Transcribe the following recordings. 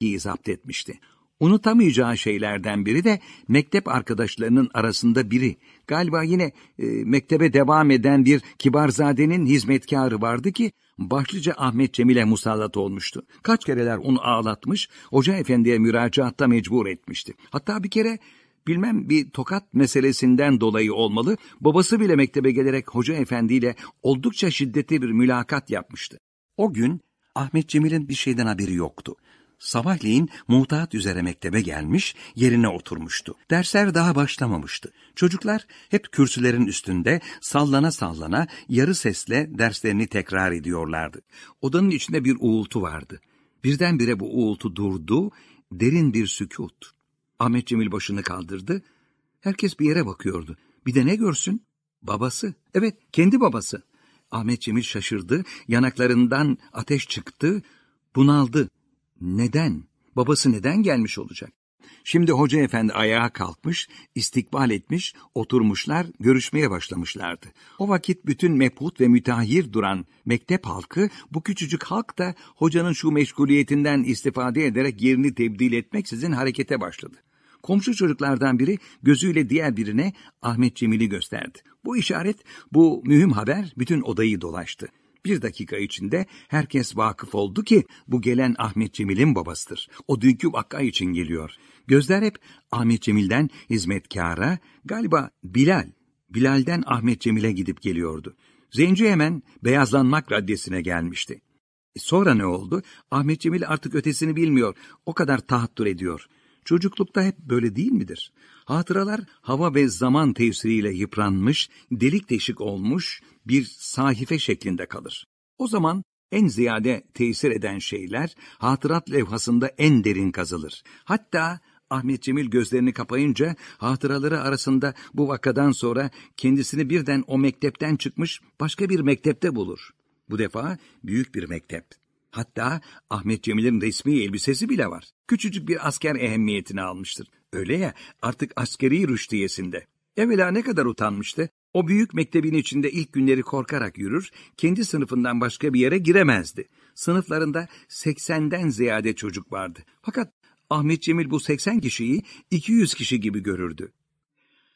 iyi zapt etmişti. Unutamayacağı şeylerden biri de mektep arkadaşlarının arasında biri. Galiba yine e, mektebe devam eden bir kibarzadenin hizmetkarı vardı ki başlıca Ahmet Cemil'e musallat olmuştu. Kaç kereler onu ağlatmış, hoca efendiye müracaatta mecbur etmişti. Hatta bir kere bilmem bir tokat meselesinden dolayı olmalı, babası bile mektebe gelerek hoca efendiyle oldukça şiddetli bir mülakat yapmıştı. O gün Ahmet Cemil'in bir şeyden haberi yoktu. Sabahleyin muhtaat üzere mektebe gelmiş, yerine oturmuştu. Dersler daha başlamamıştı. Çocuklar hep kürsülerin üstünde sallana sallana yarı sesle derslerini tekrar ediyorlardı. Odanın içinde bir uğultu vardı. Birdenbire bu uğultu durdu, derin bir sükut. Ahmet Cemil başını kaldırdı. Herkes bir yere bakıyordu. Bir de ne görsün? Babası. Evet, kendi babası. Ahmet Cemil şaşırdı, yanaklarından ateş çıktı, bunaldı. Neden? Babası neden gelmiş olacak? Şimdi hoca efendi ayağa kalkmış, istikbal etmiş, oturmuşlar, görüşmeye başlamışlardı. O vakit bütün mebhut ve mütahhir duran mektep halkı, bu küçücük halk da hocanın şu meşguliyetinden istifade ederek yerini tebdil etmeksizin harekete başladı. Komşu çocuklardan biri gözüyle diğer birine Ahmet Cemil'i gösterdi. Bu işaret, bu mühim haber bütün odayı dolaştı. Bir dakika içinde herkes vakıf oldu ki bu gelen Ahmet Cemil'in babasıdır. O dünkü vakka için geliyor. Gözler hep Ahmet Cemil'den hizmetkara, galiba Bilal, Bilal'den Ahmet Cemil'e gidip geliyordu. Zenci hemen beyazlanmak raddesine gelmişti. E sonra ne oldu? Ahmet Cemil artık ötesini bilmiyor. O kadar tahattür ediyor. Çocuklukta hep böyle değil midir? Hatıralar hava ve zaman tesiriyle yıpranmış, delik deşik olmuş bir sahife şeklinde kalır. O zaman en ziyade tesir eden şeyler hatırat levhasında en derin kazılır. Hatta Ahmet Cemil gözlerini kapayınca hatıraları arasında bu vakadan sonra kendisini birden o mektepten çıkmış başka bir mektepte bulur. Bu defa büyük bir mektep. Hatta Ahmet Cemil'in resmi elbisesi bile var. Küçücük bir asker ehemmiyetini almıştır. Öyle ya artık askeri rüştiyesinde. Evvela ne kadar utanmıştı. O büyük mektebin içinde ilk günleri korkarak yürür, kendi sınıfından başka bir yere giremezdi. Sınıflarında 80'den ziyade çocuk vardı. Fakat Ahmet Cemil bu 80 kişiyi 200 kişi gibi görürdü.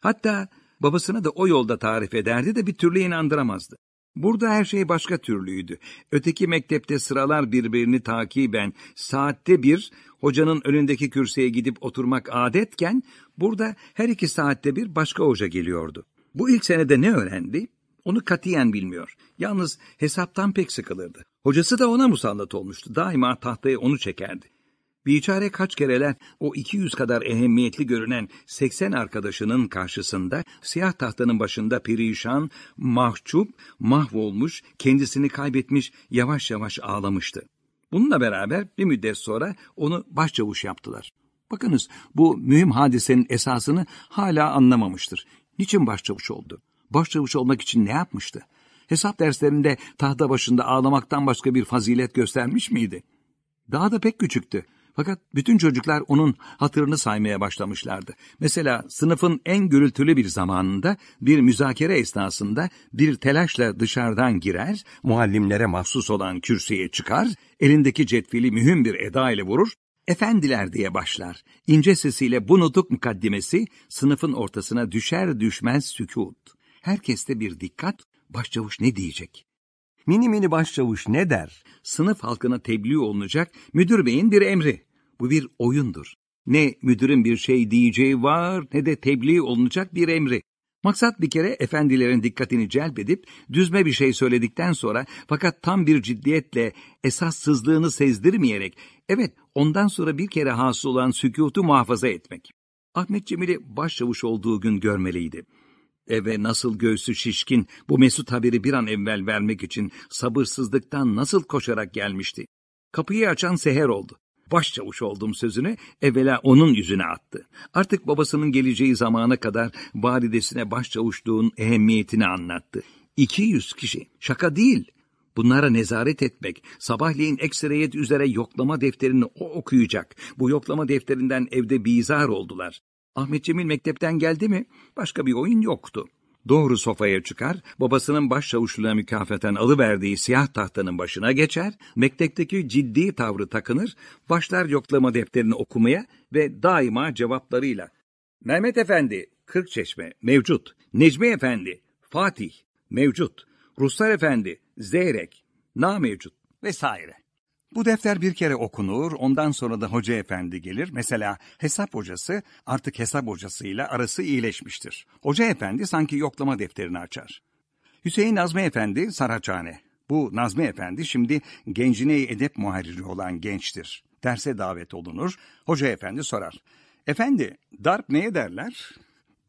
Hatta babasına da o yolda tarif ederdi de bir türlü inandıramazdı. Burada her şey başka türlüydü. Öteki mektepte sıralar birbirini takiben saatte bir hocanın önündeki kürsüye gidip oturmak adetken burada her iki saatte bir başka hoca geliyordu. Bu ilk senede ne öğrendi? Onu katiyen bilmiyor. Yalnız hesaptan pek sıkılırdı. Hocası da ona musallat olmuştu. Daima tahtaya onu çekerdi. Biçare kaç kereler o 200 kadar ehemmiyetli görünen 80 arkadaşının karşısında siyah tahtanın başında perişan, mahcup, mahvolmuş, kendisini kaybetmiş, yavaş yavaş ağlamıştı. Bununla beraber bir müddet sonra onu başçavuş yaptılar. Bakınız bu mühim hadisenin esasını hala anlamamıştır. Niçin başçavuş oldu? Başçavuş olmak için ne yapmıştı? Hesap derslerinde tahta başında ağlamaktan başka bir fazilet göstermiş miydi? Daha da pek küçüktü. Fakat bütün çocuklar onun hatırını saymaya başlamışlardı. Mesela sınıfın en gürültülü bir zamanında bir müzakere esnasında bir telaşla dışarıdan girer, muallimlere mahsus olan kürsüye çıkar, elindeki cetveli mühim bir eda ile vurur, efendiler diye başlar. İnce sesiyle bu nutuk mukaddimesi sınıfın ortasına düşer düşmez sükut. Herkeste bir dikkat, başçavuş ne diyecek? Mini mini başçavuş ne der? Sınıf halkına tebliğ olunacak müdür beyin bir emri. Bu bir oyundur. Ne müdürün bir şey diyeceği var ne de tebliğ olunacak bir emri. Maksat bir kere efendilerin dikkatini celbedip düzme bir şey söyledikten sonra fakat tam bir ciddiyetle esassızlığını sezdirmeyerek evet ondan sonra bir kere hasıl olan sükutu muhafaza etmek. Ahmet Cemil'i başçavuş olduğu gün görmeliydi. Eve nasıl göğsü şişkin bu mesut haberi bir an evvel vermek için sabırsızlıktan nasıl koşarak gelmişti. Kapıyı açan seher oldu. Başçavuş oldum sözünü evvela onun yüzüne attı. Artık babasının geleceği zamana kadar validesine başçavuşluğun ehemmiyetini anlattı. 200 kişi, şaka değil. Bunlara nezaret etmek, sabahleyin ekseriyet üzere yoklama defterini o okuyacak. Bu yoklama defterinden evde bizar oldular. Ahmet Cemil mektepten geldi mi başka bir oyun yoktu. Doğru sofaya çıkar, babasının başçavuşluğuna mükafaten alıverdiği siyah tahtanın başına geçer, mektepteki ciddi tavrı takınır, başlar yoklama defterini okumaya ve daima cevaplarıyla Mehmet Efendi, Kırkçeşme, mevcut. Necmi Efendi, Fatih, mevcut. Ruslar Efendi, Zeyrek, na mevcut vesaire. Bu defter bir kere okunur, ondan sonra da hoca efendi gelir. Mesela hesap hocası artık hesap hocasıyla arası iyileşmiştir. Hoca efendi sanki yoklama defterini açar. Hüseyin Nazmi Efendi Saraçhane. Bu Nazmi Efendi şimdi Gencine Edep Muharriri olan gençtir. Derse davet olunur. Hoca efendi sorar. Efendi, darp neye derler?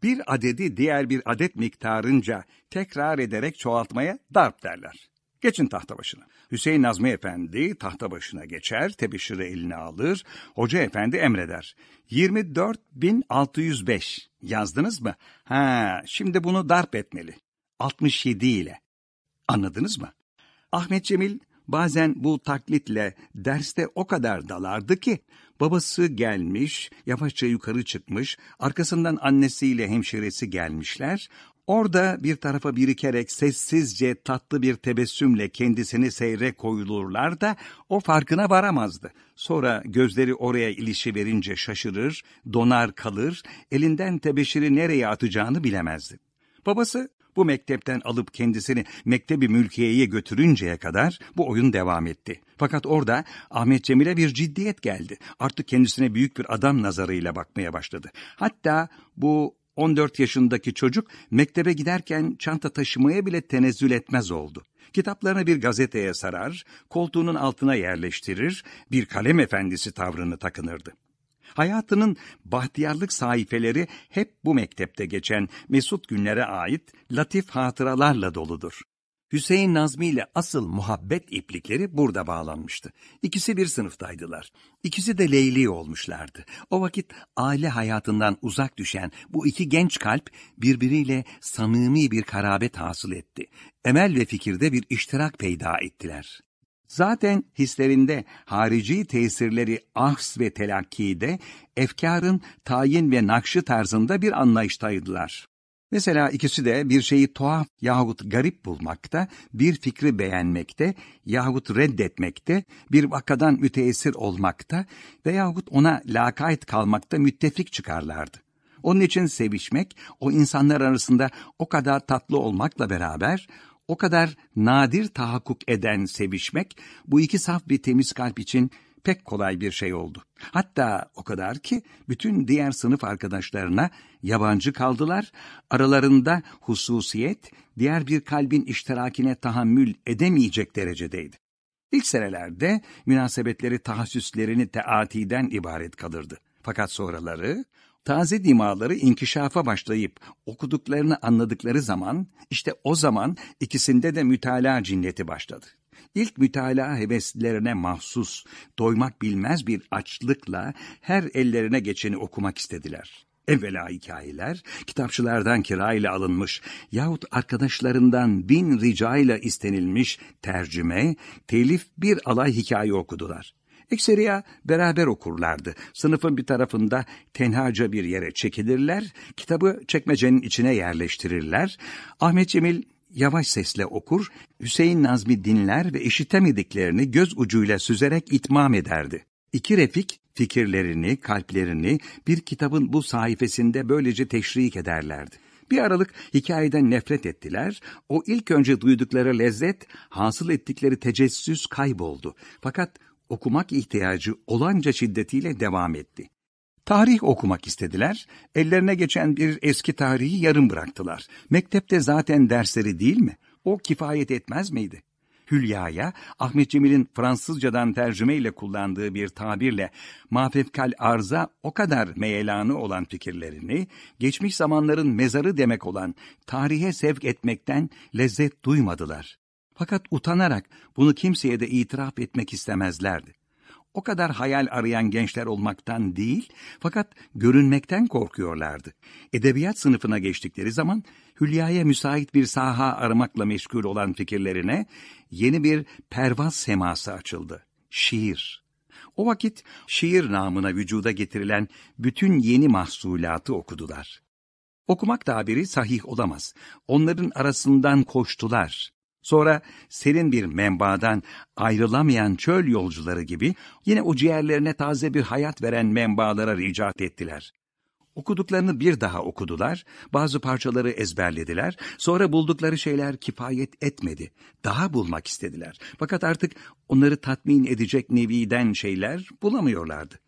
Bir adedi diğer bir adet miktarınca tekrar ederek çoğaltmaya darp derler. Geçin tahta başına. Hüseyin Nazmi Efendi tahta başına geçer, tebeşiri eline alır. Hoca Efendi emreder. 24.605 yazdınız mı? Ha, şimdi bunu darp etmeli. 67 ile. Anladınız mı? Ahmet Cemil bazen bu taklitle derste o kadar dalardı ki babası gelmiş, yavaşça yukarı çıkmış, arkasından annesiyle hemşiresi gelmişler. Orada bir tarafa birikerek sessizce tatlı bir tebessümle kendisini seyre koyulurlar da o farkına varamazdı. Sonra gözleri oraya ilişi verince şaşırır, donar kalır, elinden tebeşiri nereye atacağını bilemezdi. Babası bu mektepten alıp kendisini mektebi mülkiyeye götürünceye kadar bu oyun devam etti. Fakat orada Ahmet Cemil'e bir ciddiyet geldi. Artık kendisine büyük bir adam nazarıyla bakmaya başladı. Hatta bu 14 yaşındaki çocuk mektebe giderken çanta taşımaya bile tenezzül etmez oldu. Kitaplarını bir gazeteye sarar, koltuğunun altına yerleştirir, bir kalem efendisi tavrını takınırdı. Hayatının bahtiyarlık sayfeleri hep bu mektepte geçen mesut günlere ait latif hatıralarla doludur. Hüseyin Nazmi ile asıl muhabbet iplikleri burada bağlanmıştı. İkisi bir sınıftaydılar. İkisi de Leyli olmuşlardı. O vakit aile hayatından uzak düşen bu iki genç kalp birbiriyle samimi bir karabet hasıl etti. Emel ve fikirde bir iştirak peyda ettiler. Zaten hislerinde harici tesirleri ahs ve telakkide, efkarın tayin ve nakşı tarzında bir anlayıştaydılar. Mesela ikisi de bir şeyi tuhaf yahut garip bulmakta, bir fikri beğenmekte yahut reddetmekte, bir vakadan müteessir olmakta veyahut ona lakayt kalmakta müttefik çıkarlardı. Onun için sevişmek, o insanlar arasında o kadar tatlı olmakla beraber, o kadar nadir tahakkuk eden sevişmek, bu iki saf bir temiz kalp için pek kolay bir şey oldu. Hatta o kadar ki bütün diğer sınıf arkadaşlarına yabancı kaldılar, aralarında hususiyet diğer bir kalbin iştirakine tahammül edemeyecek derecedeydi. İlk senelerde münasebetleri tahassüslerini teatiden ibaret kalırdı. Fakat sonraları taze dimaları inkişafa başlayıp okuduklarını anladıkları zaman işte o zaman ikisinde de mütalaa cinneti başladı. İlk mütalaa heveslilerine mahsus, doymak bilmez bir açlıkla her ellerine geçeni okumak istediler. Evvela hikayeler, kitapçılardan kirayla alınmış yahut arkadaşlarından bin ricayla istenilmiş tercüme, telif bir alay hikaye okudular. Ekseriya beraber okurlardı. Sınıfın bir tarafında tenhaca bir yere çekilirler, kitabı çekmecenin içine yerleştirirler. Ahmet Cemil yavaş sesle okur, Hüseyin Nazmi dinler ve işitemediklerini göz ucuyla süzerek itmam ederdi. İki refik fikirlerini, kalplerini bir kitabın bu sayfasında böylece teşrik ederlerdi. Bir aralık hikayeden nefret ettiler, o ilk önce duydukları lezzet, hasıl ettikleri tecessüs kayboldu. Fakat okumak ihtiyacı olanca şiddetiyle devam etti. Tarih okumak istediler, ellerine geçen bir eski tarihi yarım bıraktılar. Mektepte zaten dersleri değil mi? O kifayet etmez miydi? Hülya'ya Ahmet Cemil'in Fransızcadan tercümeyle kullandığı bir tabirle mafefkal arza o kadar meyelanı olan fikirlerini, geçmiş zamanların mezarı demek olan tarihe sevk etmekten lezzet duymadılar. Fakat utanarak bunu kimseye de itiraf etmek istemezlerdi. O kadar hayal arayan gençler olmaktan değil, fakat görünmekten korkuyorlardı. Edebiyat sınıfına geçtikleri zaman Hülya'ya müsait bir saha aramakla meşgul olan fikirlerine yeni bir pervaz seması açıldı. Şiir. O vakit şiir namına vücuda getirilen bütün yeni mahsulatı okudular. Okumak tabiri sahih olamaz. Onların arasından koştular. Sonra serin bir menbaadan ayrılamayan çöl yolcuları gibi yine o ciğerlerine taze bir hayat veren menbaalara ricat ettiler. Okuduklarını bir daha okudular, bazı parçaları ezberlediler, sonra buldukları şeyler kifayet etmedi. Daha bulmak istediler. Fakat artık onları tatmin edecek neviden şeyler bulamıyorlardı.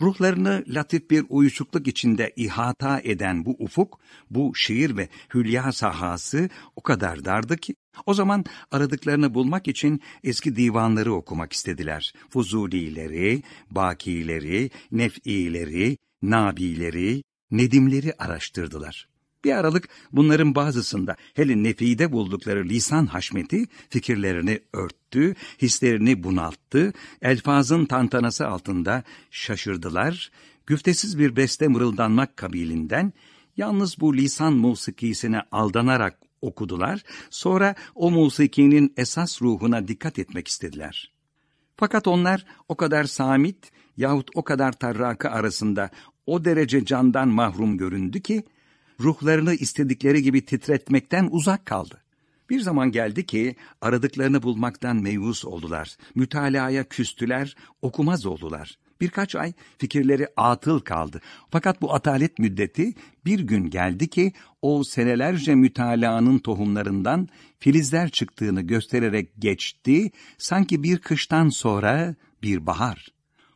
Ruhlarını latif bir uyuşukluk içinde ihata eden bu ufuk, bu şiir ve hülya sahası o kadar dardı ki, o zaman aradıklarını bulmak için eski divanları okumak istediler. Fuzulileri, bakileri, nef'ileri, nabileri, nedimleri araştırdılar. Bir aralık bunların bazısında hele nefide buldukları lisan haşmeti fikirlerini örttü, hislerini bunalttı, elfazın tantanası altında şaşırdılar, güftesiz bir beste mırıldanmak kabilinden, yalnız bu lisan musikisine aldanarak okudular, sonra o musikinin esas ruhuna dikkat etmek istediler. Fakat onlar o kadar samit yahut o kadar tarraka arasında o derece candan mahrum göründü ki, ruhlarını istedikleri gibi titretmekten uzak kaldı. Bir zaman geldi ki aradıklarını bulmaktan meyvus oldular. Mütalaaya küstüler, okumaz oldular. Birkaç ay fikirleri atıl kaldı. Fakat bu atalet müddeti bir gün geldi ki o senelerce mütalaanın tohumlarından filizler çıktığını göstererek geçti, sanki bir kıştan sonra bir bahar.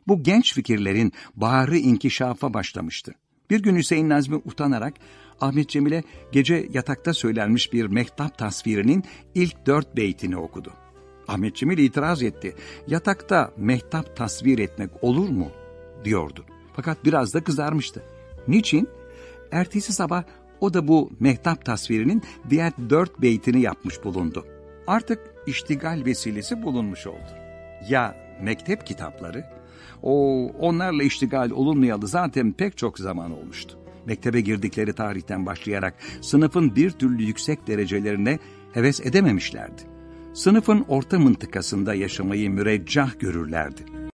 Bu genç fikirlerin baharı inkişafa başlamıştı. Bir gün Hüseyin Nazmi utanarak Ahmet Cemil'e gece yatakta söylenmiş bir mehtap tasvirinin ilk dört beytini okudu. Ahmet Cemil itiraz etti. Yatakta mehtap tasvir etmek olur mu? diyordu. Fakat biraz da kızarmıştı. Niçin? Ertesi sabah o da bu mehtap tasvirinin diğer dört beytini yapmış bulundu. Artık iştigal vesilesi bulunmuş oldu. Ya mektep kitapları? O onlarla iştigal olunmayalı zaten pek çok zaman olmuştu mektebe girdikleri tarihten başlayarak sınıfın bir türlü yüksek derecelerine heves edememişlerdi. Sınıfın orta mıntıkasında yaşamayı müreccah görürlerdi.